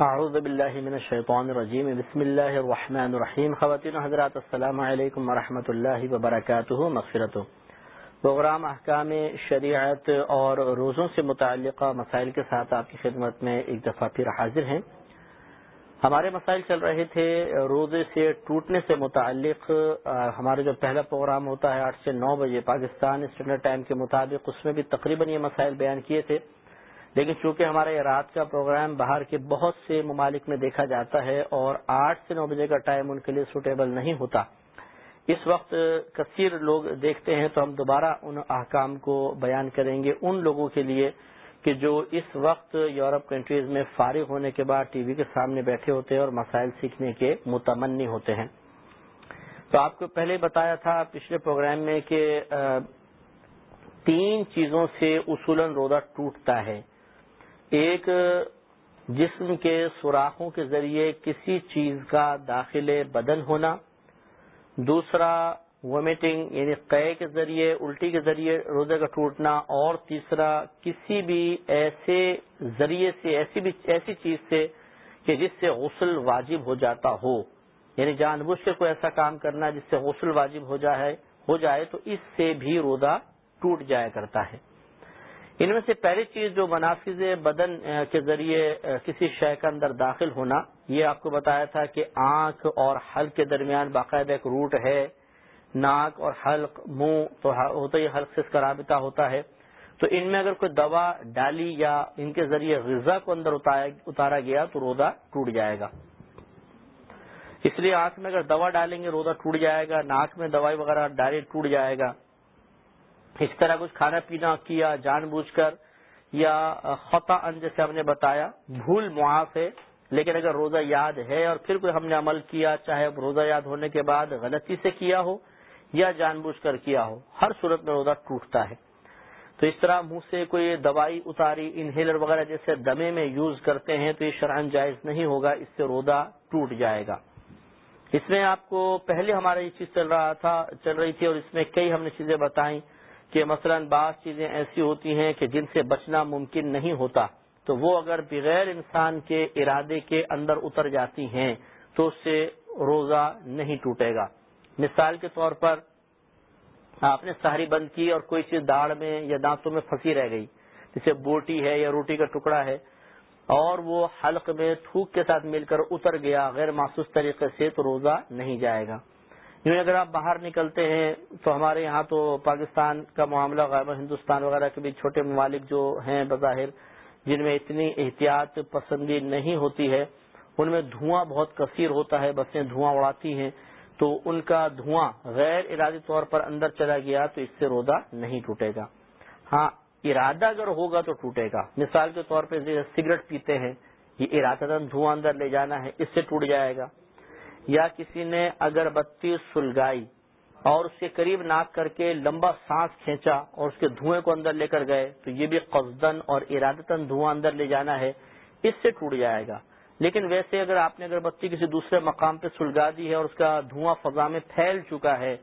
اعوذ باللہ من الشیطان الرجیم. بسم اللہ الرحمن الرحیم. خواتین حضرات، السلام علیکم ورحمۃ اللہ وبرکاتہ. مغفرت پروگرام احکام شریعت اور روزوں سے متعلقہ مسائل کے ساتھ آپ کی خدمت میں ایک دفعہ پھر حاضر ہیں. ہمارے مسائل چل رہے تھے، روزے سے ٹوٹنے سے متعلق ہمارا جو پہلا پروگرام ہوتا ہے آٹھ سے نو بجے پاکستان اسٹینڈرڈ ٹائم کے مطابق، اس میں بھی تقریباً یہ مسائل بیان کیے تھے۔ لیکن چونکہ ہمارا یہ رات کا پروگرام باہر کے بہت سے ممالک میں دیکھا جاتا ہے اور آٹھ سے نو بجے کا ٹائم ان کے لیے سوٹیبل نہیں ہوتا، اس وقت کثیر لوگ دیکھتے ہیں تو ہم دوبارہ ان احکام کو بیان کریں گے، ان لوگوں کے لیے کہ جو اس وقت یورپ کنٹریز میں فارغ ہونے کے بعد ٹی وی کے سامنے بیٹھے ہوتے ہیں اور مسائل سیکھنے کے متمنی ہوتے ہیں۔ تو آپ کو پہلے بتایا تھا پچھلے پروگرام میں کہ تین چیزوں سے اصولن روزہ ٹوٹتا ہے۔ ایک، جسم کے سوراخوں کے ذریعے کسی چیز کا داخل بدن ہونا۔ دوسرا وومیٹنگ یعنی قے کے ذریعے، الٹی کے ذریعے روزے کا ٹوٹنا، اور تیسرا، کسی بھی ایسے ذریعے سے، ایسی بھی، ایسی چیز سے کہ جس سے غسل واجب ہو جاتا ہو۔ یعنی جان بوجھ کے کوئی ایسا کام کرنا جس سے غسل واجب ہو جائے ہو جائے تو اس سے بھی روزہ ٹوٹ جایا کرتا ہے۔ ان میں سے پہلی چیز جو منافذ بدن کے ذریعے کسی شے کے اندر داخل ہونا، یہ آپ کو بتایا تھا کہ آنکھ اور حلق کے درمیان باقاعدہ ایک روٹ ہے۔ ناک اور حلق، منہ تو ہوتا ہی حلق سے اس کا رابطہ ہوتا ہے۔ تو ان میں اگر کوئی دوا ڈالی یا ان کے ذریعے غذا کو اندر اتارا گیا تو روزہ ٹوٹ جائے گا۔ اس لیے آنکھ میں اگر دوا ڈالیں گے روزہ ٹوٹ جائے گا، ناک میں دوائی وغیرہ ڈالے ٹوٹ جائے گا۔ اس طرح کچھ کھانا پینا کیا، جان بوجھ کر یا خطا ان جیسے ہم نے بتایا، بھول معاف ہے۔ لیکن اگر روزہ یاد ہے اور پھر کوئی ہم نے عمل کیا، چاہے روزہ یاد ہونے کے بعد غلطی سے کیا ہو یا جان بوجھ کر کیا ہو، ہر صورت میں روزہ ٹوٹتا ہے۔ تو اس طرح منہ سے کوئی دوائی اتاری انہیلر وغیرہ جیسے دمے میں یوز کرتے ہیں تو یہ شرعن جائز نہیں ہوگا، اس سے روزہ ٹوٹ جائے گا۔ اس میں آپ کو پہلے ہمارا یہ چیز چل رہا تھا، چل رہی تھی اور اس میں کئی ہم نے چیزیں بتائیں کہ مثلا بعض چیزیں ایسی ہوتی ہیں کہ جن سے بچنا ممکن نہیں ہوتا۔ تو وہ اگر بغیر انسان کے ارادے کے اندر اتر جاتی ہیں تو اس سے روزہ نہیں ٹوٹے گا۔ مثال کے طور پر آپ نے سہری بند کی اور کوئی چیز داڑھ میں یا دانتوں میں پھنسی رہ گئی۔ جیسے بوٹی ہے یا روٹی کا ٹکڑا ہے۔ اور وہ حلق میں تھوک کے ساتھ مل کر اتر گیا، غیر محسوس طریقے سے تو روزہ نہیں جائے گا۔ یوں اگر آپ باہر نکلتے ہیں تو ہمارے یہاں تو پاکستان کا معاملہ غیر ہندوستان وغیرہ کے بھی چھوٹے ممالک جو ہیں بظاہر، جن میں اتنی احتیاط پسندی نہیں ہوتی ہے، ان میں دھواں بہت کثیر ہوتا ہے، بسیں دھواں اڑاتی ہیں۔ تو ان کا دھواں غیر ارادی طور پر اندر چلا گیا تو اس سے روزہ نہیں ٹوٹے گا۔ ہاں ارادہ اگر ہوگا تو ٹوٹے گا۔ مثال کے طور پہ سگریٹ پیتے ہیں، یہ ارادہ دھواں اندر لے جانا ہے، اس سے ٹوٹ جائے گا۔ یا کسی نے اگر بتی سلگائی اور اس کے قریب ناک کر کے لمبا سانس کھینچا اور اس کے دھوئیں کو اندر لے کر گئے تو یہ بھی قصدن اور ارادتن دھواں اندر لے جانا ہے، اس سے ٹوٹ جائے گا۔ لیکن ویسے اگر آپ نے اگر بتی کسی دوسرے مقام پہ سلگا دی ہے اور اس کا دھواں فضا میں پھیل چکا ہے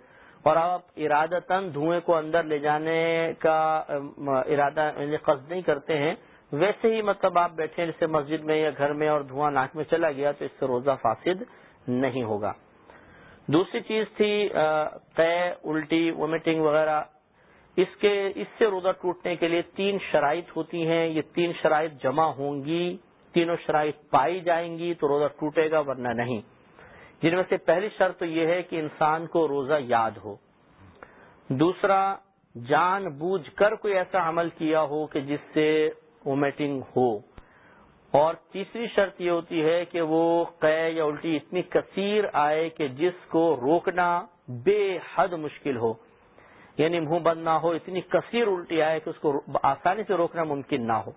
اور آپ ارادتن دھوئیں کو اندر لے جانے کا ارادہ یعنی قصد نہیں کرتے ہیں، ویسے ہی مطلب آپ بیٹھے ہیں جیسے مسجد میں یا گھر میں اور دھواں ناک میں چلا گیا تو اس سے روزہ فاسد نہیں ہوگا۔ دوسری چیز تھی قے الٹی وومیٹنگ وغیرہ۔ اس کے، اس سے روزہ ٹوٹنے کے لیے تین شرائط ہوتی ہیں، یہ تین شرائط جمع ہوں گی۔ تینوں شرائط پائی جائیں گی تو روزہ ٹوٹے گا ورنہ نہیں۔ جن میں سے پہلی شرط تو یہ ہے کہ انسان کو روزہ یاد ہو۔ دوسرا، جان بوجھ کر کوئی ایسا عمل کیا ہو کہ جس سے وومیٹنگ ہو۔ اور تیسری شرط یہ ہوتی ہے کہ وہ قے یا الٹی اتنی کثیر آئے کہ جس کو روکنا بے حد مشکل ہو۔ یعنی منہ بند نہ ہو، اتنی کثیر الٹی آئے کہ اس کو آسانی سے روکنا ممکن نہ ہو۔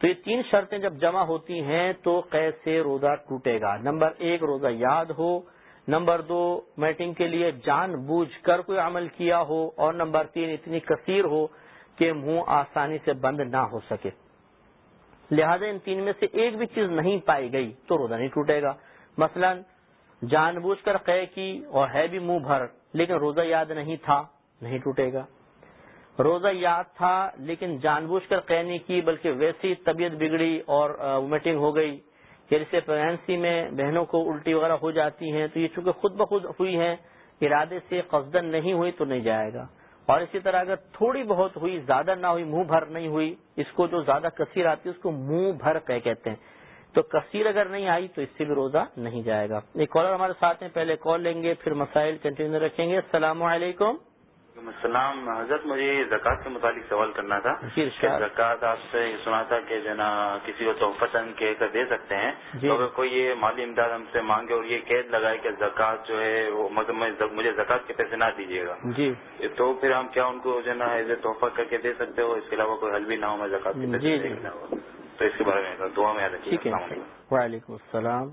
تو یہ تین شرطیں جب جمع ہوتی ہیں تو قید سے روزہ ٹوٹے گا؟ نمبر ایک، روزہ یاد ہو. نمبر دو، میٹنگ کے لیے جان بوجھ کر کوئی عمل کیا ہو. اور نمبر تین، اتنی کثیر ہو کہ منہ آسانی سے بند نہ ہو سکے۔ لہذا ان تین میں سے ایک بھی چیز نہیں پائی گئی تو روزہ نہیں ٹوٹے گا۔ مثلا، جان بوجھ کر قے کی اور ہے بھی منہ بھر، لیکن روزہ یاد نہیں تھا، نہیں ٹوٹے گا۔ روزہ یاد تھا، لیکن جان بوجھ کر قید نہیں کی، بلکہ ویسی طبیعت بگڑی اور ومیٹنگ ہو گئی کہ جیسے پریگنسی میں بہنوں کو الٹی وغیرہ ہو جاتی ہیں۔ تو یہ چونکہ خود بخود ہوئی ہیں، ارادے سے قصدن نہیں ہوئی تو نہیں جائے گا۔ اور اسی طرح اگر تھوڑی بہت ہوئی، زیادہ نہ ہوئی، منہ بھر نہیں ہوئی، اس کو جو زیادہ کثیر آتی ہے، اس کو منہ بھر کہ کہتے ہیں۔ تو کثیر اگر نہیں آئی تو اس سے بھی روزہ نہیں جائے گا۔ ایک کالر ہمارے ساتھ ہیں، پہلے کال لیں گے، پھر مسائل کنٹینیو رکھیں گے۔ السلام علیکم۔ السلام۔ حضرت مجھے زکوٰۃ کے متعلق سوال کرنا تھا جی زکوٰۃ آپ سے سنا تھا کہ جو نا کسی کو تحفہ چند کہہ کر دے سکتے ہیں جی۔ تو اگر کوئی یہ مالی امداد ہم سے مانگے اور یہ قید لگائے کہ زکوٰۃ جو ہے وہ مطلب مجھے زکوٰۃ کے پیسے نہ دیجیے گا۔ جی۔ تو پھر ہم کیا ان کو جو نا ایز اے تحفہ کر کے دے سکتے ہو؟ اس کے علاوہ کوئی حل بھی نہ ہو میں زکوٰۃ کے پیسے جی تو اس کے بارے میں دعا میں ٹھیک ہے۔ وعلیکم السلام۔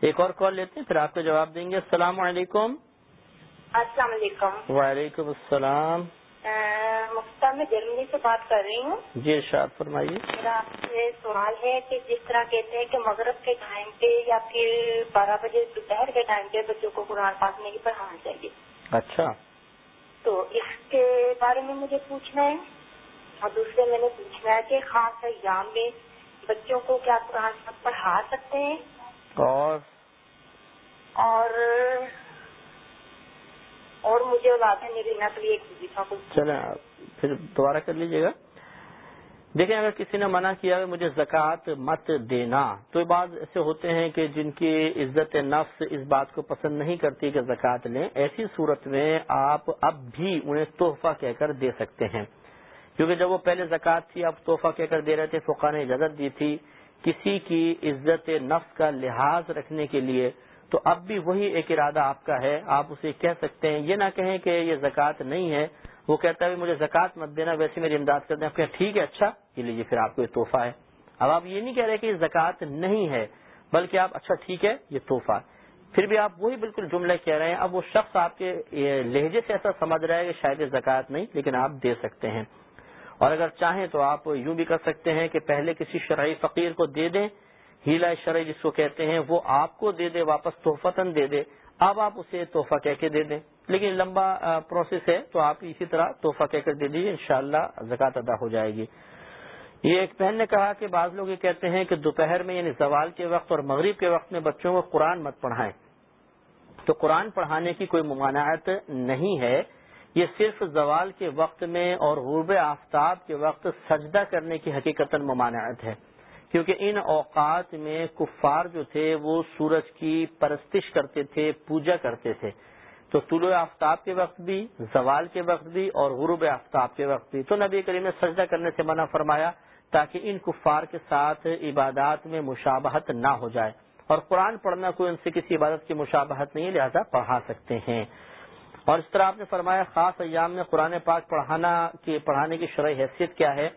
ایک اور کال لیتے ہیں پھر آپ کو جواب دیں گے۔ السلام علیکم۔ السلام علیکم۔ وعلیکم السلام۔ مختار میں جرمنی سے بات کر رہی ہوں۔ جی ارشاد فرمائیے۔ میرا آپ سے سوال ہے کہ جس طرح کہتے ہیں کہ مغرب کے ٹائم پہ یا پھر بارہ بجے دوپہر کے ٹائم پہ بچوں کو قرآن پاک نہیں پڑھانا چاہیے۔ اچھا۔ تو اس کے بارے میں مجھے پوچھنا ہے۔ اور دوسرے میں نے پوچھنا ہے کہ خاص ایام میں بچوں کو کیا قرآن پاک پڑھا سکتے ہیں؟ اور اور اور مجھے اولاد ہے میری نقل ایک وظیفہ کو چلیں پھر دوبارہ کر لیجیے گا۔ دیکھیں، اگر کسی نے منع کیا کہ مجھے زکوٰۃ مت دینا، تو یہ بعض ایسے ہوتے ہیں کہ جن کی عزت نفس اس بات کو پسند نہیں کرتی کہ زکوٰۃ لیں، ایسی صورت میں آپ اب بھی انہیں تحفہ کہہ کر دے سکتے ہیں۔ کیونکہ جب وہ پہلے زکوٰۃ تھی، اب تحفہ کہہ کر دے رہے تھے، فقہ نے اجازت دی تھی کسی کی عزت نفس کا لحاظ رکھنے کے لیے۔ تو اب بھی وہی ایک ارادہ آپ کا ہے، آپ اسے کہہ سکتے ہیں۔ یہ نہ کہیں کہ یہ زکوٰۃ نہیں ہے۔ وہ کہتا ہے مجھے زکوٰۃ مت دینا، ویسے میری امداد کر دیں۔ آپ کہیں ٹھیک ہے اچھا یہ لیجیے پھر آپ کو یہ تحفہ ہے۔ اب آپ یہ نہیں کہہ رہے کہ یہ زکوٰۃ نہیں ہے، بلکہ آپ اچھا ٹھیک ہے، یہ تحفہ پھر بھی آپ وہی بالکل جملے کہہ رہے ہیں۔ اب وہ شخص آپ کے لہجے سے ایسا سمجھ رہا ہے کہ شاید زکوٰۃ نہیں، لیکن آپ دے سکتے ہیں۔ اور اگر چاہیں تو آپ یوں بھی کر سکتے ہیں کہ پہلے کسی شرعی فقیر کو دے دیں۔ ہیلا شرعی جس کو کہتے ہیں، وہ آپ کو دے دے، واپس تحفتاً دے دے۔ اب آپ اسے تحفہ کہہ کے دے دیں۔ لیکن لمبا پروسیس ہے، تو آپ اسی طرح تحفہ کہہ کر دے دیجیے انشاءاللہ زکات ادا ہو جائے گی۔ یہ ایک بہن نے کہا کہ بعض لوگ یہ کہتے ہیں کہ دوپہر میں یعنی زوال کے وقت اور مغرب کے وقت میں بچوں کو قرآن مت پڑھائیں۔ تو قرآن پڑھانے کی کوئی ممانعت نہیں ہے۔ یہ صرف زوال کے وقت میں اور غروب آفتاب کے وقت سجدہ کرنے کی حقیقت ممانعت ہے۔ کیونکہ ان اوقات میں کفار جو تھے وہ سورج کی پرستش کرتے تھے، پوجا کرتے تھے۔ تو طلوع آفتاب کے وقت بھی، زوال کے وقت بھی اور غروب آفتاب کے وقت بھی۔ تو نبی کریم نے سجدہ کرنے سے منع فرمایا تاکہ ان کفار کے ساتھ عبادات میں مشابہت نہ ہو جائے۔ اور قرآن پڑھنا کوئی ان سے کسی عبادت کی مشابہت نہیں، لہذا پڑھا سکتے ہیں۔ اور اس طرح آپ نے فرمایا، خاص ایام میں قرآن پاک پڑھانا کی پڑھانے کی شرح حیثیت کیا ہے؟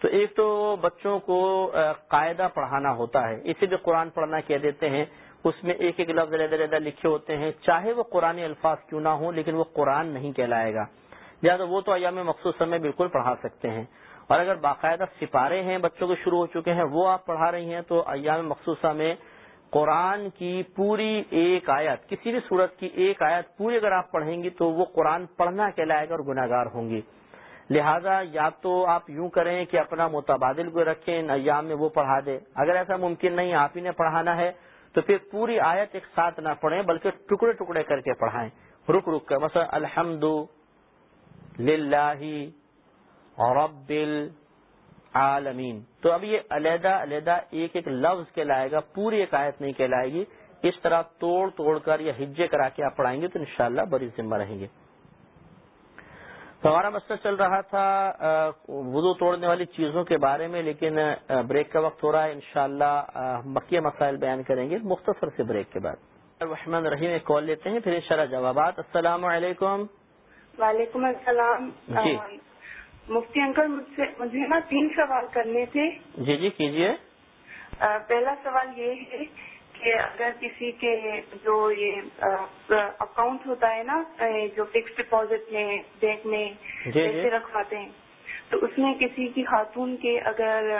تو ایک تو بچوں کو قاعدہ پڑھانا ہوتا ہے۔ اسے بھی قرآن پڑھنا کہہ دیتے ہیں۔ اس میں ایک ایک لفظ علیحدہ علیحدہ لکھے ہوتے ہیں۔ چاہے وہ قرآن الفاظ کیوں نہ ہوں، لیکن وہ قرآن نہیں کہلائے گا۔ لہٰذا وہ تو ایام مخصوص سمے بالکل پڑھا سکتے ہیں۔ اور اگر باقاعدہ سپارے ہیں بچوں کے شروع ہو چکے ہیں، وہ آپ پڑھا رہی ہیں، تو ایام مخصوصہ میں قرآن کی پوری ایک آیت، کسی بھی صورت کی ایک آیت پوری اگر آپ پڑھیں گی، تو وہ قرآن پڑھنا کہلائے گا اور گناگار ہوں گی۔ لہذا یا تو آپ یوں کریں کہ اپنا متبادل کو رکھیں ایام میں وہ پڑھا دے۔ اگر ایسا ممکن نہیں، آپ ہی نے پڑھانا ہے، تو پھر پوری آیت ایک ساتھ نہ پڑھیں، بلکہ ٹکڑے ٹکڑے کر کے پڑھائیں۔ رک رک کر، مثلا الحمد للہ رب العالمین۔ تو اب یہ علیحدہ علیحدہ ایک ایک لفظ کہلائے گا، پوری ایک آیت نہیں کہلائے گی۔ اس طرح توڑ توڑ کر یا ہجے کرا کے آپ پڑھائیں گے تو انشاءاللہ بڑی ذمہ رہیں گے۔ ہمارا مسئلہ چل رہا تھا وضو توڑنے والی چیزوں کے بارے میں لیکن بریک کا وقت ہو رہا ہے انشاءاللہ شاء بقیہ مسائل بیان کریں گے مختصر سے بریک کے بعد۔ رحمن رحیم ایک کال لیتے ہیں پھر ان جوابات۔ السلام علیکم۔ وعلیکم السلام۔ جی۔ مفتی انکل مجھے نا تین سوال کرنے تھے۔ جی جی کیجیے۔ پہلا سوال یہ ہے کہ اگر کسی کے جو یہ اکاؤنٹ ہوتا ہے نا جو فکس ڈپازٹ میں بینک میں جی، جی۔ پیسے رکھواتے ہیں تو اس میں کسی کی خاتون کے اگر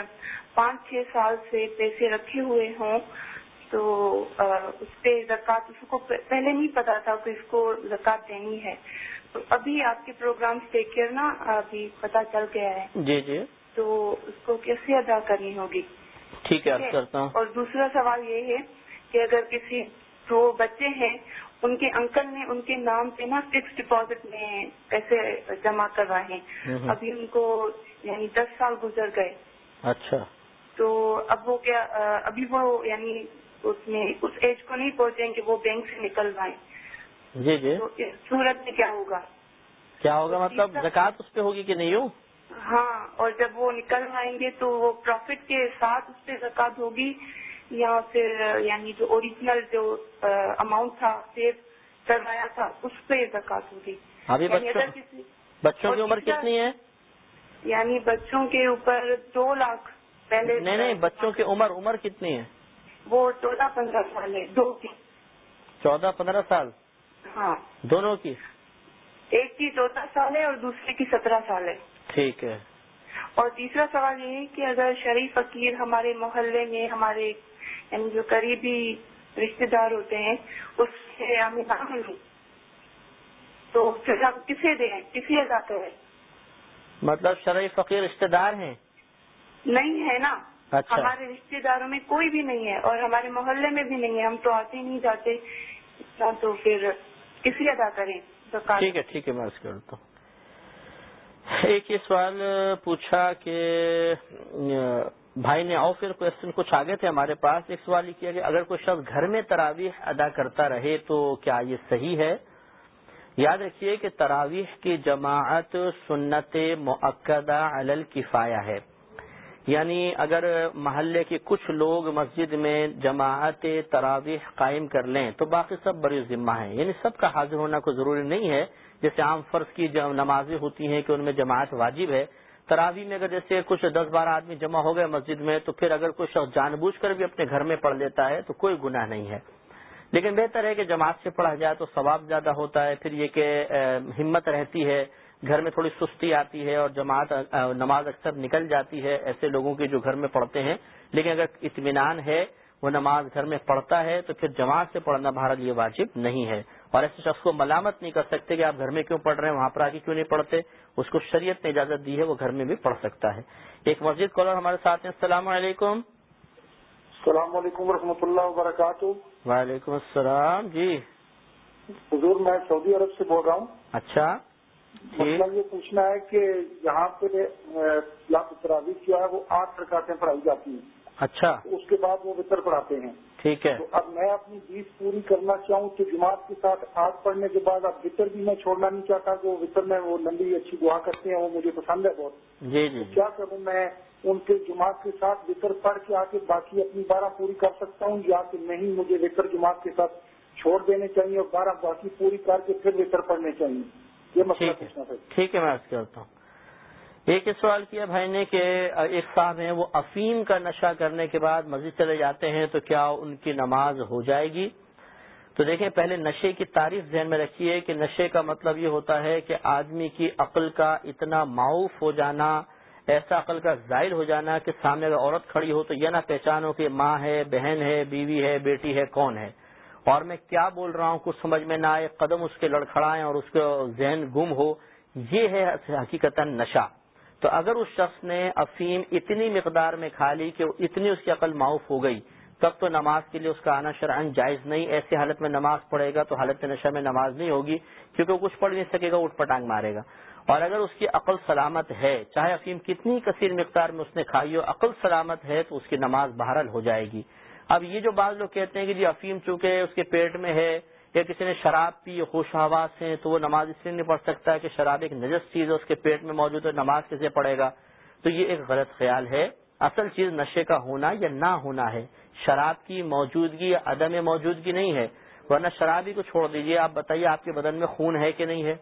پانچ چھ سال سے پیسے رکھے ہوئے ہوں تو اس پہ زکات اس کو پہلے نہیں پتا تھا کہ اس کو زکات دینی ہے۔ ابھی آپ کے پروگرام دیکھ کر نا ابھی پتا چل گیا ہے۔ جی جی۔ تو اس کو کیسے ادا کرنی ہوگی؟ ٹھیک ہے اور دوسرا سوال یہ ہے کہ اگر کسی دو بچے ہیں ان کے انکل نے ان کے نام پہ نا فکس ڈپازٹ میں پیسے جمع کروائے ابھی ان کو یعنی دس سال گزر گئے۔ اچھا۔ تو اب وہ کیا ابھی وہ یعنی اس میں اس ایج کو نہیں پہنچے کہ وہ بینک سے نکلوائیں۔ جی جی۔ تو اس صورت میں کیا ہوگا؟ کیا ہوگا؟ مطلب زکات اس پہ ہوگی کہ نہیں ہو؟ ہاں اور جب وہ نکلوائیں گے تو وہ پروفٹ کے ساتھ اس پہ زکات ہوگی۔ یا پھر یعنی جو اوریجنل جو اماؤنٹ تھا سیو کروایا تھا اس پہ زکات ہوگی ابھی یعنی بچوں کی عمر کتنی ہے؟ یعنی بچوں کے اوپر دو لاکھ پہلے نہیں نہیں بچوں کی عمر عمر کتنی ہے؟ وہ چودہ پندرہ سال ہے دو کی۔ چودہ پندرہ سال؟ ہاں۔ دونوں کی؟ ایک کی چودہ سال ہے اور دوسرے کی سترہ سال ہے۔ ٹھیک ہے۔ اور تیسرا سوال یہ ہے کہ اگر شریف فقیر ہمارے محلے میں ہمارے یعنی جو قریبی رشتے دار ہوتے ہیں اس سے ہمیں نہ ملوں تو پھر ہم کسے دیں کسی ادا کریں؟ مطلب شرعی فقیر رشتے دار ہیں؟ نہیں ہے نا۔ اچھا۔ ہمارے رشتے داروں میں کوئی بھی نہیں ہے اور ہمارے محلے میں بھی نہیں ہے۔ ہم تو آتے نہیں جاتے۔ تو پھر کسی ادا کریں؟ ٹھیک ہے ٹھیک ہے میں اس کرتا ہوں۔ ایک یہ سوال پوچھا کہ بھائی نے اور پھر کوشچن کچھ آگے تھے ہمارے پاس، ایک سوال یہ کیا کہ اگر کوئی شخص گھر میں تراویح ادا کرتا رہے تو کیا یہ صحیح ہے؟ یاد رکھیے کہ تراویح کی جماعت سنت معقدہ علل کفایا ہے۔ یعنی اگر محلے کے کچھ لوگ مسجد میں جماعت تراویح قائم کر لیں تو باقی سب بڑی ذمہ ہیں۔ یعنی سب کا حاضر ہونا کوئی ضروری نہیں ہے۔ جیسے عام فرض کی نمازیں ہوتی ہیں کہ ان میں جماعت واجب ہے تراوی میں اگر جیسے کچھ دس بارہ آدمی جمع ہو گئے مسجد میں، تو پھر اگر کوئی شخص جان بوجھ کر بھی اپنے گھر میں پڑھ لیتا ہے، تو کوئی گناہ نہیں ہے۔ لیکن بہتر ہے کہ جماعت سے پڑھا جائے تو ثواب زیادہ ہوتا ہے۔ پھر یہ کہ ہمت رہتی ہے، گھر میں تھوڑی سستی آتی ہے اور جماعت نماز اکثر نکل جاتی ہے ایسے لوگوں کی جو گھر میں پڑھتے ہیں۔ لیکن اگر اطمینان ہے، وہ نماز گھر میں پڑھتا ہے، تو پھر جماعت سے پڑھنا بھارت یہ واجب نہیں ہے۔ اور ایسے شخص کو ملامت نہیں کر سکتے کہ آپ گھر میں کیوں پڑھ رہے ہیں وہاں پر آگے کیوں نہیں پڑھتے؟ اس کو شریعت نے اجازت دی ہے وہ گھر میں بھی پڑھ سکتا ہے۔ ایک مسجد کالر ہمارے ساتھ ہیں۔ السلام علیکم۔ السلام علیکم و اللہ وبرکاتہ۔ وعلیکم السلام جی۔ حضور میں سعودی عرب سے بول رہا ہوں۔ اچھا۔ مسئلہ یہ پوچھنا ہے کہ یہاں پہ تراویح کیا ہے وہ آٹھ رکعتیں پڑھائی جاتی ہیں۔ اچھا۔ اس کے بعد وہ وطر پڑھاتے ہیں۔ ٹھیک ہے۔ تو اب میں اپنی بیس پوری کرنا چاہوں تو جماعت کے ساتھ آٹھ پڑھنے کے بعد اب وطر بھی میں چھوڑنا نہیں چاہتا کہ وہ وطر میں وہ لمبی اچھی دعا کرتے ہیں وہ مجھے پسند ہے بہت۔ جی جی۔ کیا کروں میں ان کے جماعت کے ساتھ وطر پڑھ کے آ کے باقی اپنی بارہ پوری کر سکتا ہوں یا کہ نہیں مجھے وطر جماعت کے ساتھ چھوڑ دینے چاہیے اور بارہ باقی پوری کر کے پھر وطر پڑھنے چاہیے۔ یہ مسئلہ ٹھیک ہے۔ میں کرتا ہوں۔ ایک سوال کیا بھائی نے کہ ایک صاحب ہیں، وہ افیم کا نشہ کرنے کے بعد مسجد چلے جاتے ہیں تو کیا ان کی نماز ہو جائے گی؟ تو دیکھیں، پہلے نشے کی تعریف ذہن میں رکھیے کہ نشے کا مطلب یہ ہوتا ہے کہ آدمی کی عقل کا اتنا معاف ہو جانا، ایسا عقل کا ظاہر ہو جانا کہ سامنے اگر عورت کھڑی ہو تو یہ نہ پہچانو کہ ماں ہے، بہن ہے، بیوی ہے، بیٹی ہے، کون ہے۔ اور میں کیا بول رہا ہوں، کچھ سمجھ میں نہ آئے، قدم اس کے لڑکھڑائیں اور اس کا ذہن گم ہو، یہ ہے حقیقت نشہ۔ تو اگر اس شخص نے افیم اتنی مقدار میں کھا لی کہ اتنی اس کی عقل معاف ہو گئی، تب تو نماز کے لیے اس کا آنا شرعن جائز نہیں۔ ایسی حالت میں نماز پڑھے گا تو حالت نشہ میں نماز نہیں ہوگی، کیونکہ وہ کچھ پڑھ نہیں سکے گا اٹھ پٹانگ مارے گا۔ اور اگر اس کی عقل سلامت ہے، چاہے افیم کتنی کثیر مقدار میں اس نے کھائی ہو، عقل سلامت ہے تو اس کی نماز بہرحال ہو جائے گی۔ اب یہ جو بعض لوگ کہتے ہیں کہ جی افیم چونکہ اس کے پیٹ میں ہے یا کسی نے شراب پی خوش آواز ہیں، تو وہ نماز اس لیے نہیں پڑھ سکتا کہ شراب ایک نجس چیز ہے، اس کے پیٹ میں موجود ہے، نماز کیسے پڑھے گا؟ تو یہ ایک غلط خیال ہے۔ اصل چیز نشے کا ہونا یا نہ ہونا ہے۔ شراب کی موجودگی یا عدم موجودگی نہیں ہے۔ ورنہ شرابی کو چھوڑ دیجیے آپ بتائیے آپ کے بدن میں خون ہے کہ نہیں ہے؟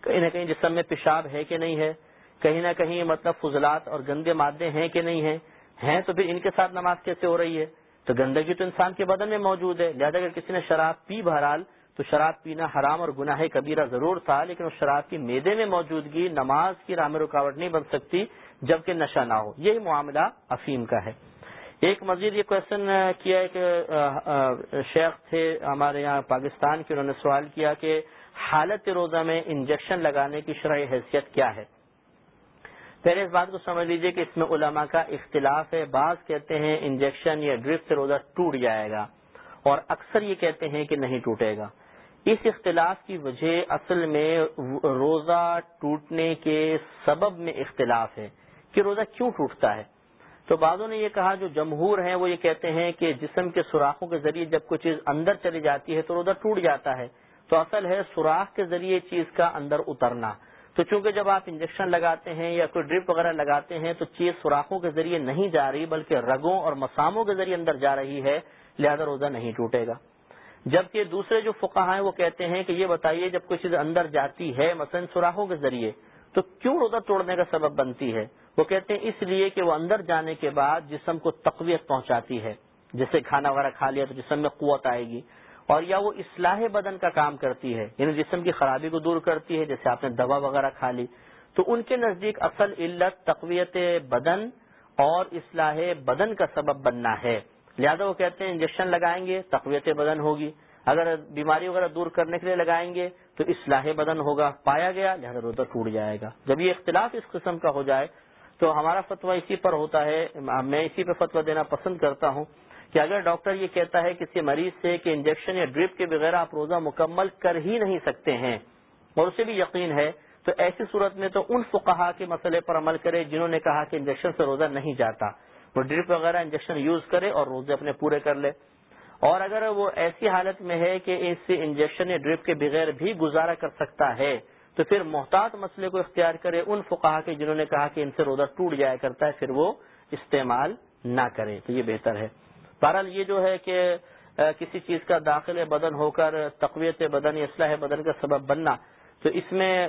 کہیں نہ کہیں جسم میں پیشاب ہے کہ نہیں ہے؟ کہیں نہ کہیں مطلب فضلات اور گندے مادے ہیں کہ نہیں ہیں؟ ہیں تو پھر ان کے ساتھ نماز کیسے ہو رہی ہے؟ تو گندگی تو انسان کے بدن میں موجود ہے۔ لہٰذا اگر کسی نے شراب پی بہرحال تو شراب پینا حرام اور گناہ کبیرہ ضرور تھا، لیکن اس شراب کی میدے میں موجودگی نماز کی راہ میں رکاوٹ نہیں بن سکتی جبکہ نشہ نہ ہو۔ یہی معاملہ افیم کا ہے۔ ایک مزید یہ کوشچن کیا کہ شیخ تھے ہمارے یہاں پاکستان کے، انہوں نے سوال کیا کہ حالت روزہ میں انجیکشن لگانے کی شرح حیثیت کیا ہے؟ پہلے اس بات کو سمجھ لیجیے کہ اس میں علماء کا اختلاف ہے۔ بعض کہتے ہیں انجیکشن یا ڈرپ سے روزہ ٹوٹ جائے گا اور اکثر یہ کہتے ہیں کہ نہیں ٹوٹے گا۔ اس اختلاف کی وجہ اصل میں روزہ ٹوٹنے کے سبب میں اختلاف ہے کہ روزہ کیوں ٹوٹتا ہے۔ تو بعضوں نے یہ کہا، جو جمہور ہیں وہ یہ کہتے ہیں کہ جسم کے سوراخوں کے ذریعے جب کوئی چیز اندر چلی جاتی ہے تو روزہ ٹوٹ جاتا ہے۔ تو اصل ہے سوراخ کے ذریعے چیز کا اندر اترنا۔ تو چونکہ جب آپ انجیکشن لگاتے ہیں یا کوئی ڈرپ وغیرہ لگاتے ہیں تو چیز سوراخوں کے ذریعے نہیں جا رہی، بلکہ رگوں اور مساموں کے ذریعے اندر جا رہی ہے، لہذا روزہ نہیں ٹوٹے گا۔ جبکہ دوسرے جو فقہ ہیں وہ کہتے ہیں کہ یہ بتائیے جب کوئی چیز اندر جاتی ہے، مثلا سوراخوں کے ذریعے، تو کیوں روزہ توڑنے کا سبب بنتی ہے؟ وہ کہتے ہیں اس لیے کہ وہ اندر جانے کے بعد جسم کو تقویت پہنچاتی ہے۔ جیسے کھانا وغیرہ کھا لیا تو جسم میں قوت آئے گی۔ اور یا وہ اصلاح بدن کا کام کرتی ہے یعنی جسم کی خرابی کو دور کرتی ہے، جیسے آپ نے دوا وغیرہ کھا لی، تو ان کے نزدیک اصل علت تقویت بدن اور اصلاح بدن کا سبب بننا ہے۔ لہذا وہ کہتے ہیں، انجیکشن لگائیں گے، تقویت بدن ہوگی۔ اگر بیماری وغیرہ دور کرنے کے لیے لگائیں گے، تو اصلاح بدن ہوگا۔ پایا گیا، لہذا روزہ ٹوٹ جائے گا۔ جب یہ اختلاف اس قسم کا ہو جائے، تو ہمارا فتویٰ اسی پر ہوتا ہے۔ میں اسی پہ فتویٰ دینا پسند کرتا ہوں۔ کہ اگر ڈاکٹر یہ کہتا ہے کسی مریض سے کہ انجیکشن یا ڈرپ کے بغیر آپ روزہ مکمل کر ہی نہیں سکتے ہیں، اور اسے بھی یقین ہے، تو ایسی صورت میں تو ان فقہا کے مسئلے پر عمل کرے جنہوں نے کہا کہ انجیکشن سے روزہ نہیں جاتا۔ وہ ڈرپ وغیرہ انجیکشن یوز کرے اور روزے اپنے پورے کر لے۔ اور اگر وہ ایسی حالت میں ہے کہ اس سے انجیکشن یا ڈرپ کے بغیر بھی گزارا کر سکتا ہے، تو پھر محتاط مسئلے کو اختیار کرے ان فقہا کے جنہوں نے کہا کہ ان سے روزہ ٹوٹ جایا کرتا ہے، پھر وہ استعمال نہ کرے تو یہ بہتر ہے۔ بہرحال یہ جو ہے کہ کسی چیز کا داخل بدن ہو کر تقویت بدن یا اصلاح بدن کا سبب بننا، تو اس میں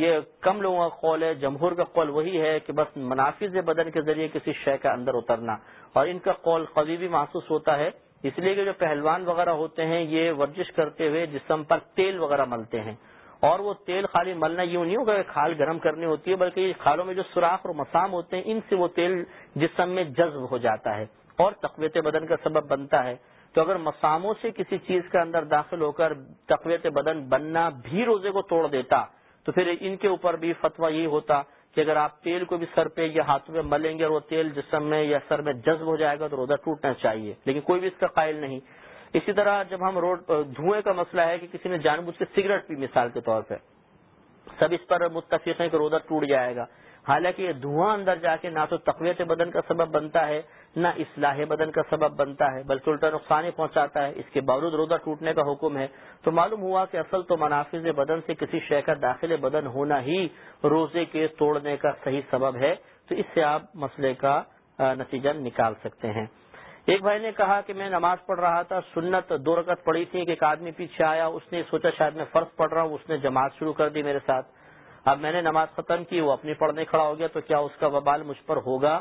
یہ کم لوگوں کا قول ہے، جمہور کا قول وہی ہے کہ بس منافذ بدن کے ذریعے کسی شے کا اندر اترنا، اور ان کا قول قوی بھی محسوس ہوتا ہے۔ اس لیے کہ جو پہلوان وغیرہ ہوتے ہیں، یہ ورزش کرتے ہوئے جسم پر تیل وغیرہ ملتے ہیں۔ اور وہ تیل خالی ملنا یوں نہیں ہوگا کہ کھال گرم کرنی ہوتی ہے، بلکہ یہ کھالوں میں جو سوراخ اور مسام ہوتے ہیں، ان سے وہ تیل جسم میں جذب ہو جاتا ہے۔ اور تقویت بدن کا سبب بنتا ہے۔ تو اگر مساموں سے کسی چیز کا اندر داخل ہو کر تقویت بدن بننا بھی روزے کو توڑ دیتا، تو پھر ان کے اوپر بھی فتویٰ یہ ہوتا کہ اگر آپ تیل کو بھی سر پہ یا ہاتھوں پہ ملیں گے اور وہ تیل جسم میں یا سر میں جذب ہو جائے گا تو روزہ ٹوٹنا چاہیے۔ لیکن کوئی بھی اس کا قائل نہیں۔ اسی طرح جب ہم روڈ، دھوئیں کا مسئلہ ہے کہ کسی نے جان بوجھ کے سگریٹ پی، مثال کے طور پہ۔ سب اس پر متفق ہیں کہ روزہ ٹوٹ جائے گا۔ حالانکہ یہ دھواں اندر جا کے نہ تو تقویت بدن کا سبب بنتا ہے، نہ اصلاح بدن کا سبب بنتا ہے، بلکہ الٹا نقصان ہی پہنچاتا ہے۔ اس کے باوجود روزہ ٹوٹنے کا حکم ہے۔ تو معلوم ہوا کہ اصل تو منافذ بدن سے کسی شے کا داخل بدن ہونا ہی روزے کے توڑنے کا صحیح سبب ہے۔ تو اس سے آپ مسئلے کا نتیجہ نکال سکتے ہیں۔ ایک بھائی نے کہا کہ میں نماز پڑھ رہا تھا، سنت دو رکعت پڑی تھی کہ ایک آدمی پیچھے آیا، اس نے سوچا شاید میں فرض پڑھ رہا ہوں، اس نے جماعت شروع کر دی میرے ساتھ۔ اب میں نے نماز ختم کی، وہ اپنی پڑھنے کھڑا ہو گیا، تو کیا اس کا وبال مجھ پر ہوگا؟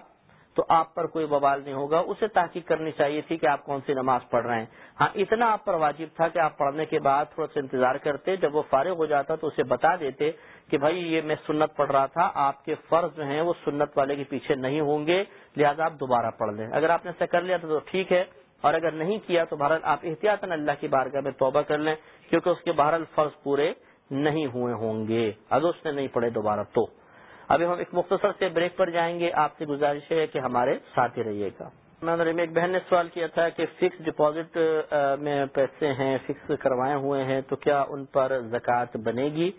تو آپ پر کوئی بوال نہیں ہوگا۔ اسے تحقیق کرنی چاہیے تھی کہ آپ کون سی نماز پڑھ رہے ہیں۔ ہاں اتنا آپ پر واجب تھا کہ آپ پڑھنے کے بعد تھوڑا سا انتظار کرتے، جب وہ فارغ ہو جاتا تو اسے بتا دیتے کہ بھائی، یہ میں سنت پڑھ رہا تھا، آپ کے فرض جو ہیں وہ سنت والے کے پیچھے نہیں ہوں گے، لہذا آپ دوبارہ پڑھ لیں۔ اگر آپ نے ایسا کر لیا تو ٹھیک ہے، اور اگر نہیں کیا تو بہرحال آپ احتیاط اللہ کی بارگاہ میں توبہ کر لیں، کیونکہ اس کے بہرحال فرض پورے نہیں ہوئے ہوں گے۔ اگر اس نے نہیں پڑھے دوبارہ تو۔ ابھی ہم ایک مختصر سے بریک پر جائیں گے۔ آپ سے گزارش ہے کہ ہمارے ساتھ ہی رہیے گا۔ ایک بہن نے سوال کیا تھا کہ فکس ڈپازٹ میں پیسے ہیں فکس کروائے ہوئے ہیں، تو کیا ان پر زکوٰۃ بنے گی؟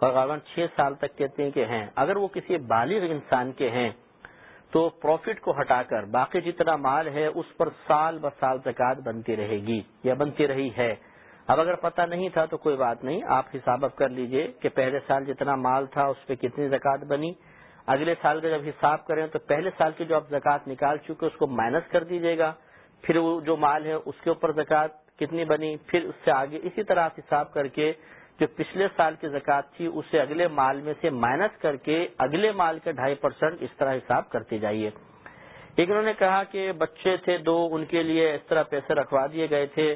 اور غالباً چھ سال تک کہتے ہیں کہ ہیں۔ اگر وہ کسی بالغ انسان کے ہیں، تو پروفٹ کو ہٹا کر، باقی جتنا مال ہے، اس پر سال ب سال زکوٰۃ بنتی رہے گی یا بنتی رہی ہے۔ اب اگر پتہ نہیں تھا تو کوئی بات نہیں، آپ حساب اب کر لیجیے کہ پہلے سال جتنا مال تھا اس پہ کتنی زکوٰۃ بنی۔ اگلے سال کا جب حساب کریں تو پہلے سال کی جو آپ زکوٰۃ نکال چکے اس کو مائنس کر دیجیے گا۔ پھر وہ جو مال ہے اس کے اوپر زکوٰۃ کتنی بنی، پھر اس سے آگے اسی طرح آپ حساب کر کے جو پچھلے سال کی زکوٰۃ تھی اسے اگلے مال میں سے مائنس کر کے اگلے مال کے ڈھائی پرسینٹ اس طرح حساب کرتے جائیے۔ ایک انہوں نے کہا کہ بچے تھے دو، ان کے لیے اس طرح پیسے رکھوا دیے گئے تھے۔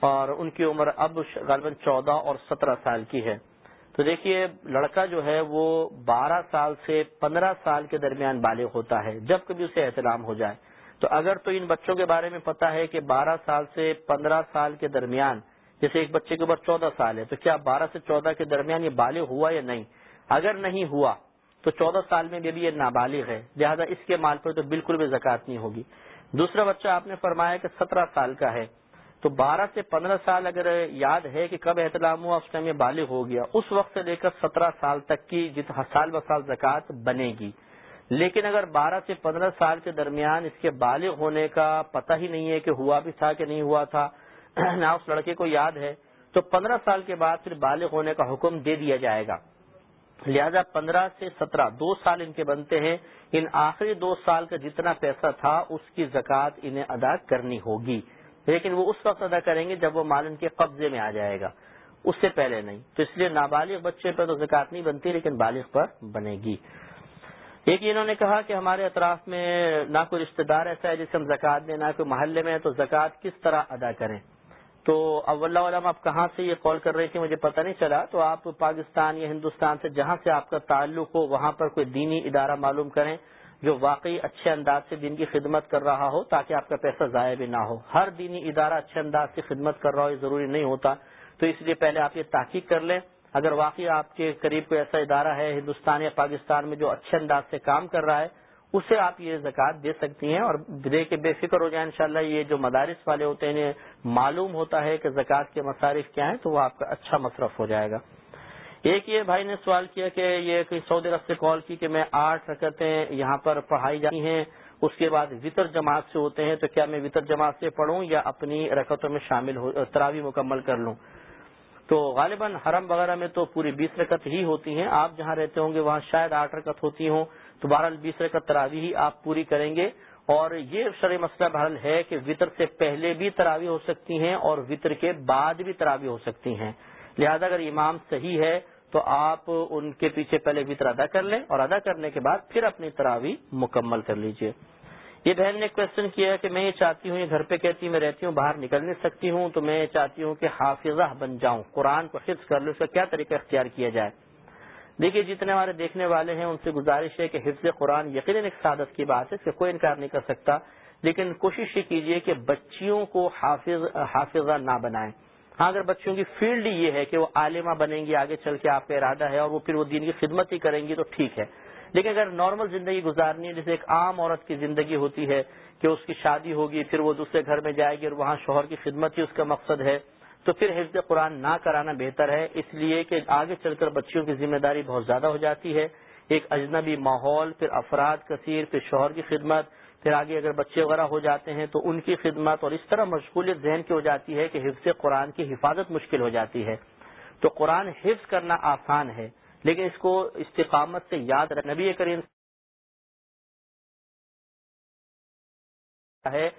اور ان کی عمر اب غالباً چودہ اور سترہ سال کی ہے۔ تو دیکھیے، لڑکا جو ہے وہ بارہ سال سے پندرہ سال کے درمیان بالغ ہوتا ہے، جب کبھی اسے احترام ہو جائے۔ تو اگر تو ان بچوں کے بارے میں پتا ہے کہ بارہ سال سے پندرہ سال کے درمیان، جیسے ایک بچے کے اوپر چودہ سال ہے، تو کیا بارہ سے چودہ کے درمیان یہ بالغ ہوا یا نہیں؟ اگر نہیں ہوا، تو چودہ سال میں بھی یہ نابالغ ہے۔ لہذا اس کے مال پر تو بالکل بھی زکات نہیں ہوگی۔ دوسرا بچہ آپ نے فرمایا کہ سترہ سال کا ہے۔ تو بارہ سے پندرہ سال اگر یاد ہے کہ کب احتلام ہوا، اس ٹائم یہ بالغ ہو گیا۔ اس وقت سے لے کر سترہ سال تک کی جت سال ب سال زکوٰۃ بنے گی۔ لیکن اگر بارہ سے پندرہ سال کے درمیان اس کے بالغ ہونے کا پتہ ہی نہیں ہے کہ ہوا بھی تھا کہ نہیں ہوا تھا، نہ اس لڑکے کو یاد ہے، تو پندرہ سال کے بعد پھر بالغ ہونے کا حکم دے دیا جائے گا۔ لہذا پندرہ سے سترہ، دو سال ان کے بنتے ہیں۔ ان آخری دو سال کا جتنا پیسہ تھا، اس کی زکوٰۃ انہیں ادا کرنی ہوگی۔ لیکن وہ اس وقت ادا کریں گے جب وہ مال ان کے قبضے میں آ جائے گا۔ اس سے پہلے نہیں۔ تو اس لیے نابالغ بچے پر تو زکوٰۃ نہیں بنتی، لیکن بالغ پر بنے گی۔ ایک انہوں نے کہا کہ ہمارے اطراف میں نہ کوئی رشتہ دار ایسا ہے جسے ہم زکوٰۃ دیں، نہ کوئی محلے میں ہے، تو زکوٰۃ کس طرح ادا کریں؟ تو اول علم، آپ کہاں سے یہ کال کر رہے تھے مجھے پتہ نہیں چلا؟ تو آپ پاکستان یا ہندوستان سے جہاں سے آپ کا تعلق ہو، وہاں پر کوئی دینی ادارہ معلوم کریں۔ جو واقعی اچھے انداز سے دین کی خدمت کر رہا ہو تاکہ آپ کا پیسہ ضائع بھی نہ ہو۔ ہر دینی ادارہ اچھے انداز سے خدمت کر رہا ہو یہ ضروری نہیں ہوتا۔ تو اس لیے پہلے آپ یہ تحقیق کر لیں۔ اگر واقعی آپ کے قریب کوئی ایسا ادارہ ہے ہندوستان یا پاکستان میں جو اچھے انداز سے کام کر رہا ہے، اسے آپ یہ زکوٰۃ دے سکتی ہیں اور دے کے بے فکر ہو جائیں۔ انشاءاللہ یہ جو مدارس والے ہوتے ہیں معلوم ہوتا ہے کہ زکوٰۃ کے مصارف کیا ہیں، تو وہ آپ کا اچھا مصرف ہو جائے گا۔ ایک یہ بھائی نے سوال کیا کہ یہ سعودی عرب سے کال کی کہ میں آٹھ رکعتیں یہاں پر پڑھائی جاتی ہیں، اس کے بعد وطر جماعت سے ہوتے ہیں، تو کیا میں وطر جماعت سے پڑھوں یا اپنی رکعتوں میں شامل ہو، تراوی مکمل کر لوں؟ تو غالباً حرم وغیرہ میں تو پوری بیس رکعت ہی ہوتی ہیں، آپ جہاں رہتے ہوں گے وہاں شاید آٹھ رکعت ہوتی ہوں، تو بہرحال بیس رکعت تراوی ہی آپ پوری کریں گے۔ اور یہ شرع مسئلہ بہرحال ہے کہ وطر سے پہلے بھی تراوی ہو سکتی ہیں اور وطر کے بعد بھی تراوی ہو سکتی ہیں۔ لہذا اگر امام صحیح ہے تو آپ ان کے پیچھے پہلے وطر ادا کر لیں اور ادا کرنے کے بعد پھر اپنی تراوی مکمل کر لیجیے۔ یہ بہن نے کوشچن کیا کہ میں یہ چاہتی ہوں، یہ گھر پہ کہتی ہوں میں رہتی ہوں، باہر نکل نہیں سکتی ہوں، تو میں چاہتی ہوں کہ حافظہ بن جاؤں، قرآن کو حفظ کر لوں، اس کا کیا طریقہ اختیار کیا جائے؟ دیکھیے، جتنے ہمارے دیکھنے والے ہیں، ان سے گزارش ہے کہ حفظ قرآن یقیناً ایک سعادت کی بات ہے، اس کا کوئی انکار نہیں کر سکتا، لیکن کوشش یہ کیجیے کہ بچیوں کو حافظ، حافظہ نہ بنائیں۔ ہاں اگر بچوں کی فیلڈ یہ ہے کہ وہ عالمہ بنیں گی، آگے چل کے آپ کا ارادہ ہے اور وہ پھر وہ دین کی خدمت ہی کریں گی، تو ٹھیک ہے۔ لیکن اگر نارمل زندگی گزارنی ہے، جیسے ایک عام عورت کی زندگی ہوتی ہے کہ اس کی شادی ہوگی، پھر وہ دوسرے گھر میں جائے گی اور وہاں شوہر کی خدمت ہی اس کا مقصد ہے، تو پھر حفظ قرآن نہ کرانا بہتر ہے۔ اس لیے کہ آگے چل کر بچیوں کی ذمہ داری بہت زیادہ ہو جاتی ہے۔ ایک اجنبی ماحول، پھر افراد کثیر، پھر شوہر کی خدمت پھر آگے اگر بچے وغیرہ ہو جاتے ہیں تو ان کی خدمت اور اس طرح مشغولیت ذہن کی ہو جاتی ہے کہ حفظ قرآن کی حفاظت مشکل ہو جاتی ہے۔ تو قرآن حفظ کرنا آسان ہے، لیکن اس کو استقامت سے یاد رکھ نبی کریم ہے،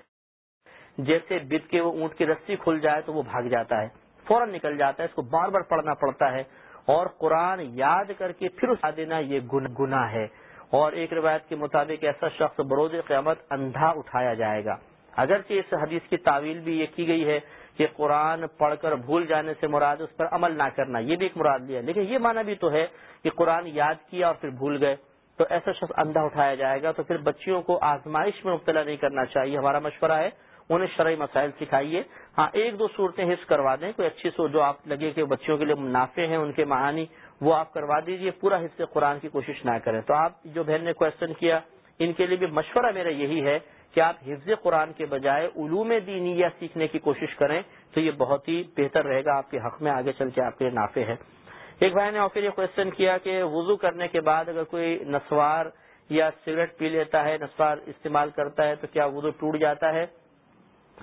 جیسے بت کے وہ اونٹ کی رسی کھل جائے تو وہ بھاگ جاتا ہے، فوراً نکل جاتا ہے، اس کو بار بار پڑھنا پڑتا ہے۔ اور قرآن یاد کر کے پھر اس دینا یہ گنا ہے۔ اور ایک روایت کے مطابق ایسا شخص بروز قیامت اندھا اٹھایا جائے گا۔ اگرچہ اس حدیث کی تعویل بھی یہ کی گئی ہے کہ قرآن پڑھ کر بھول جانے سے مراد اس پر عمل نہ کرنا، یہ بھی ایک مراد لیا لیکن یہ مانا بھی تو ہے کہ قرآن یاد کیا اور پھر بھول گئے۔ تو ایسا شخص اندھا اٹھایا جائے گا تو پھر بچیوں کو آزمائش میں مبتلا نہیں کرنا چاہیے۔ ہمارا مشورہ ہے، انہیں شرعی مسائل سکھائیے۔ ہاں ایک دو صورتیں حص کروا دیں، کوئی اچھی سو جو آپ لگے کہ بچوں کے لیے منافع ہیں، ان کے معانی وہ آپ کروا دیجیے، پورا حصے قرآن کی کوشش نہ کریں۔ تو آپ جو بہن نے کوشچن کیا، ان کے لیے بھی مشورہ میرا یہی ہے کہ آپ حفظ قرآن کے بجائے علوم دینیا سیکھنے کی کوشش کریں تو یہ بہت ہی بہتر رہے گا، آپ کے حق میں آگے چل کے آپ کے نافع ہے۔ ایک بھائی نے اور پھر یہ کوشچن کیا کہ وضو کرنے کے بعد اگر کوئی نسوار یا سگریٹ پی لیتا ہے، نسوار استعمال کرتا ہے تو کیا وضو ٹوٹ جاتا ہے؟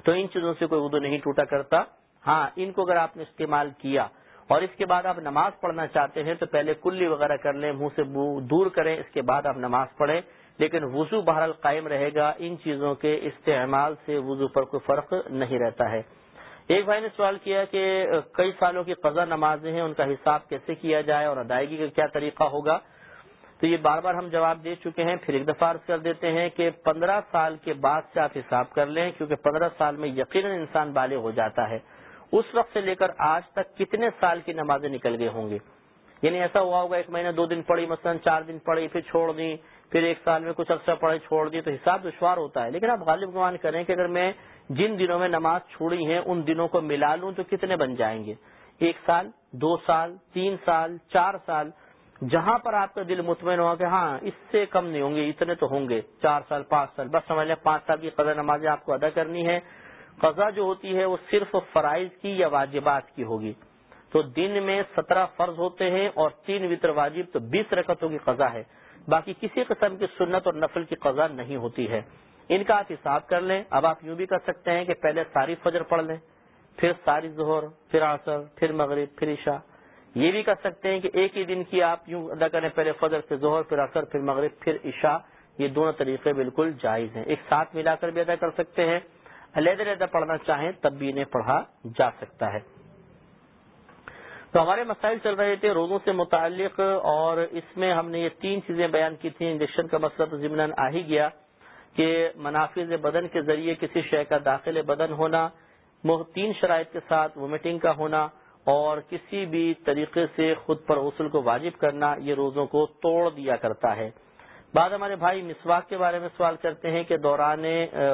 تو ان چیزوں سے کوئی وضو نہیں ٹوٹا کرتا۔ ہاں ان کو اگر آپ نے استعمال کیا اور اس کے بعد آپ نماز پڑھنا چاہتے ہیں تو پہلے کلی وغیرہ کر لیں، منہ سے دور کریں، اس کے بعد آپ نماز پڑھیں۔ لیکن وضو بہرحال قائم رہے گا، ان چیزوں کے استعمال سے وضو پر کوئی فرق نہیں رہتا ہے۔ ایک بھائی نے سوال کیا کہ کئی سالوں کی قضا نمازیں ہیں، ان کا حساب کیسے کیا جائے اور ادائیگی کا کیا طریقہ ہوگا؟ تو یہ بار بار ہم جواب دے چکے ہیں، پھر ایک دفعہ عرض کر دیتے ہیں کہ پندرہ سال کے بعد سے آپ حساب کر لیں، کیونکہ پندرہ سال میں یقیناً انسان بالغ ہو جاتا ہے۔ اس وقت سے لے کر آج تک کتنے سال کی نمازیں نکل گئے ہوں گے؟ یعنی ایسا ہوا ہوگا ایک مہینے دو دن پڑھی، مثلا چار دن پڑھی، پھر چھوڑ دی، پھر ایک سال میں کچھ عرصہ پڑھائی چھوڑ دی، تو حساب دشوار ہوتا ہے۔ لیکن آپ غالب گمان کریں کہ اگر میں جن دنوں میں نماز چھوڑی ہیں، ان دنوں کو ملا لوں تو کتنے بن جائیں گے؟ ایک سال، دو سال، تین سال، چار سال۔ جہاں پر آپ کا دل مطمئن ہوا کہ ہاں اس سے کم نہیں ہوں گے، اتنے تو ہوں گے، چار سال، پانچ سال۔ بس سمجھ لیں، پانچ سال کی قدر نمازیں آپ کو ادا کرنی ہے۔ قضا جو ہوتی ہے وہ صرف فرائض کی یا واجبات کی ہوگی۔ تو دن میں سترہ فرض ہوتے ہیں اور تین وطر واجب تو بیس رکعتوں کی قضا ہے۔ باقی کسی قسم کی سنت اور نفل کی قضا نہیں ہوتی ہے۔ ان کا آپ حساب کر لیں۔ اب آپ یوں بھی کر سکتے ہیں کہ پہلے ساری فجر پڑھ لیں، پھر ساری ظہر، پھر عصر، پھر مغرب، پھر عشاء۔ یہ بھی کر سکتے ہیں کہ ایک ہی دن کی آپ یوں ادا کریں، پہلے فجر، پھر ظہر، پھر عصر، پھر مغرب، پھر عشاء۔ یہ دونوں طریقے بالکل جائز ہیں۔ ایک ساتھ ملا کر بھی ادا کر سکتے ہیں۔ علیحدہ علیحدہ پڑھنا چاہیں تب بھی انہیں پڑھا جا سکتا ہے۔ تو ہمارے مسائل چل رہے تھے، روزوں سے متعلق، اور اس میں ہم نے یہ تین چیزیں بیان کی تھیں۔ انجیکشن کا مسئلہ تو ضمن آ ہی گیا کہ منافذ بدن کے ذریعے کسی شے کا داخل بدن ہونا تین شرائط کے ساتھ وومیٹنگ کا ہونا، اور کسی بھی طریقے سے خود پر غسل کو واجب کرنا، یہ روزوں کو توڑ دیا کرتا ہے۔ بعد ہمارے بھائی مسواک کے بارے میں سوال کرتے ہیں کہ دوران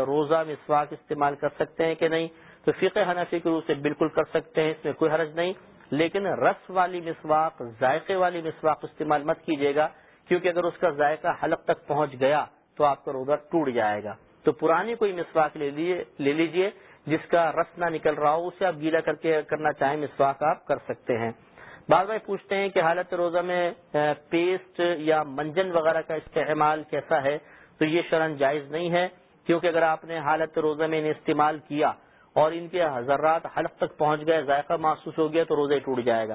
روزہ مسواک استعمال کر سکتے ہیں کہ نہیں؟ تو فقہ حنفی کے روح سے بالکل کر سکتے ہیں، اس میں کوئی حرج نہیں۔ لیکن رس والی مسواک، ذائقے والی مسواک استعمال مت کیجیے گا، کیونکہ اگر اس کا ذائقہ حلق تک پہنچ گیا تو آپ کا روزہ ٹوٹ جائے گا۔ تو پرانی کوئی مسواک لے لیجیے، جس کا رس نہ نکل رہا ہو، اسے آپ گیلا کر کے کرنا چاہیں، مسواک آپ کر سکتے ہیں۔ بعض بھائی پوچھتے ہیں کہ حالت روزہ میں پیسٹ یا منجن وغیرہ کا استعمال کیسا ہے؟ تو یہ شرن جائز نہیں ہے، کیونکہ اگر آپ نے حالت روزہ میں انہیں استعمال کیا اور ان کے حضرات حلق تک پہنچ گئے، ذائقہ محسوس ہو گیا تو روزہ ٹوٹ جائے گا۔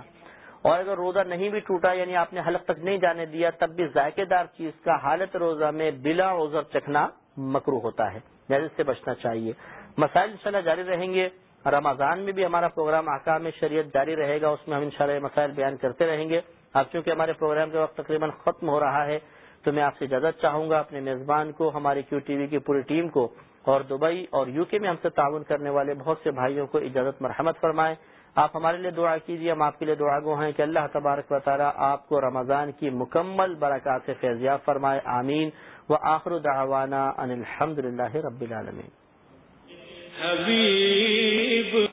اور اگر روزہ نہیں بھی ٹوٹا یعنی آپ نے حلق تک نہیں جانے دیا، تب بھی ذائقے دار چیز کا حالت روزہ میں بلا عذر چکھنا مکرو ہوتا ہے۔ جیسے سے بچنا چاہیے۔ مسائل انشاءاللہ جاری رہیں گے۔ رمضان میں بھی ہمارا پروگرام آکام شریعت جاری رہے گا، اس میں ہم انشاءاللہ مسائل بیان کرتے رہیں گے۔ اب چونکہ ہمارے پروگرام کے وقت تقریباً ختم ہو رہا ہے، تو میں آپ سے اجازت چاہوں گا، اپنے میزبان کو، ہماری کیو ٹی وی کی پوری ٹیم کو، اور دبئی اور یو کے میں ہم سے تعاون کرنے والے بہت سے بھائیوں کو اجازت مرحمت فرمائیں آپ ہمارے لیے دعا کیجیے، ہم آپ کے لیے دعا گو ہیں کہ اللہ تبارک و تعالیٰ آپ کو رمضان کی مکمل برکات سے فیضیاب فرمائے، آمین۔ و آخر دعوانا ان الحمد للہ رب العالمین۔ حبیب